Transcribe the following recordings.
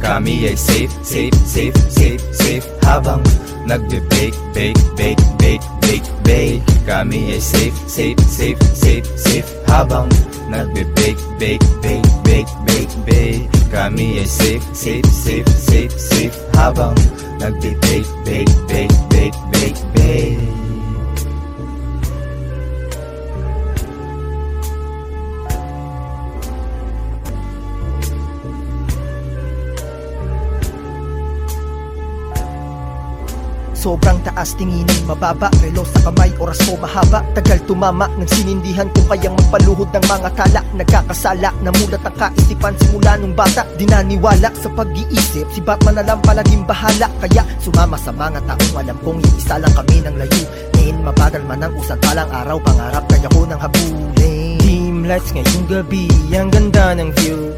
Kami ay safe, safe, safe, safe, safe Habang nagbe-bake, bake, bake, bake, bake, bake Kami ay safe, safe, safe, safe, safe Habang nagbe-bake, bake, bake, bake, bake, bake Kami ay safe, safe, safe, safe, safe Habang nagbe-bake, bake, bake, bake, bake, bake Sobrang taas tinginin, mababa. Relo sa kamay, oras ko mahaba. Tagal tumama, ng sinindihan kung kayang magpaluhod ng mga tala Nagkakasala, namulat ang kaisipan simula nung bata. Di naniwala sa pag-iisip, si Batman na lang palaging bahala. Kaya sumama sa mga taong alam kong iisa lang kami ng layo. Ngayon mabagal man ang usad palang araw Pangarap kaya ko ng habulin. Dim lights ngayong gabi, ang ganda ng view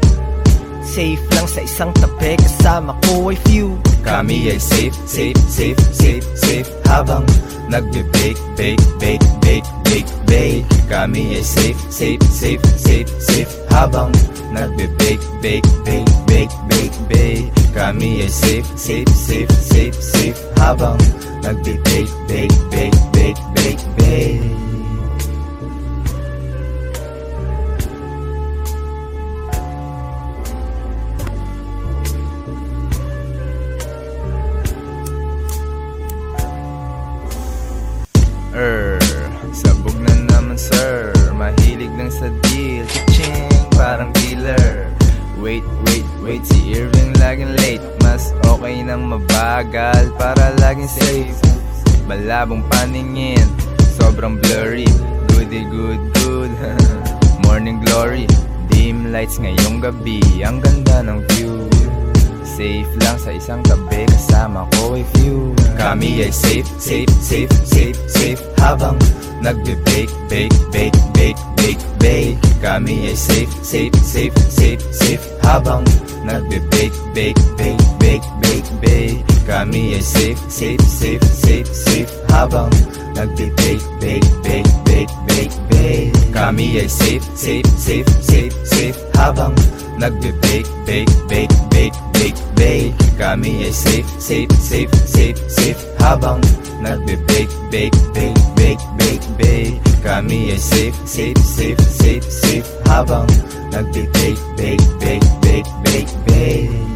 Safe lang sa isang tabi. Kasama ko ay few. Kami ay safe, safe, safe, safe, safe. Habang nagbe-bake, bake, bake, bake, bake, bake. Kami ay safe, safe, safe, safe, safe. Habang nagbe-bake, bake, bake, bake, bake, bake. Kami ay safe, safe, safe, safe, safe. Habang nagbe-bake, bake, bake, bake, bake, bake Er, sabog na naman sir. Mahilig lang sa deal Ching, parang dealer. Wait, wait, wait Si Irving laging late. Mas okay nang mabagal Para laging safe. Malabong paningin Sobrang blurry. Goody good good. Morning glory Dim lights ngayong gabi. Ang ganda ng view. Safe lang sa isang tabi Kasama ko ay few Kami ay safe, safe, safe, safe, safe. Habang nagbe-bake, bake, bake, bake, bake, bake Kami ay safe, safe, safe, safe, safe. Habang nagbe-bake, bake, bake, bake, bake, bake Kami ay safe, safe, safe, safe, safe. Habang nagbe-bake, Kami ay safe, safe, safe, safe, safe. Habang nagbe-bake, bake, bake, bake, bake, bake. Kami ay safe, safe, safe, safe, safe. Habang nagbe-bake, bake, bake, bake, bake, bake. Kami ay safe, safe, safe, safe, safe. Habang nagbe-bake, bake, bake, bake, bake, bake